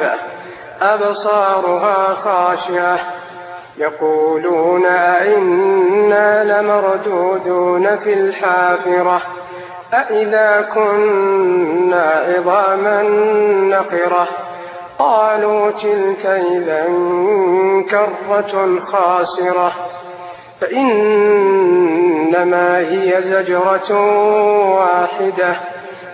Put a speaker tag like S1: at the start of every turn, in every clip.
S1: واجفة أبصارها خاشعة. يقولون أئنا لمردودون في الحافرة. أئذا كنا عظاما نخرة قالوا تلك إذا كرة خاسرة. فإنما هي زجرة واحدة.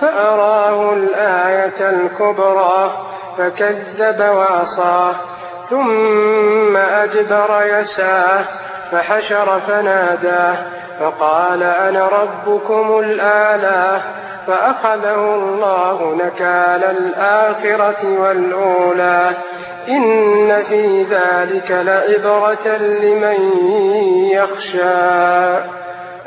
S1: فأراه الآية الكبرى فكذب وعصى ثم أدبر يساه فحشر فنادى فقال أنا ربكم الآلى فأخذه الله نكال الآخرة والأولى. إن في ذلك لعبرة لمن يخشى.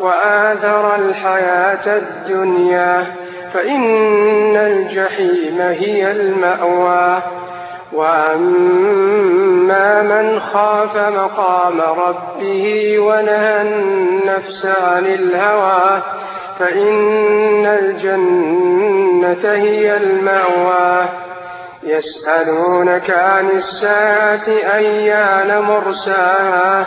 S1: وآثر الحياة الدنيا فإن الجحيم هي المأوى. وأما من خاف مقام ربه ونهى النفس عن الهوى فإن الجنة هي المأوى. يسألونك عن الساعة أيان مرساها؟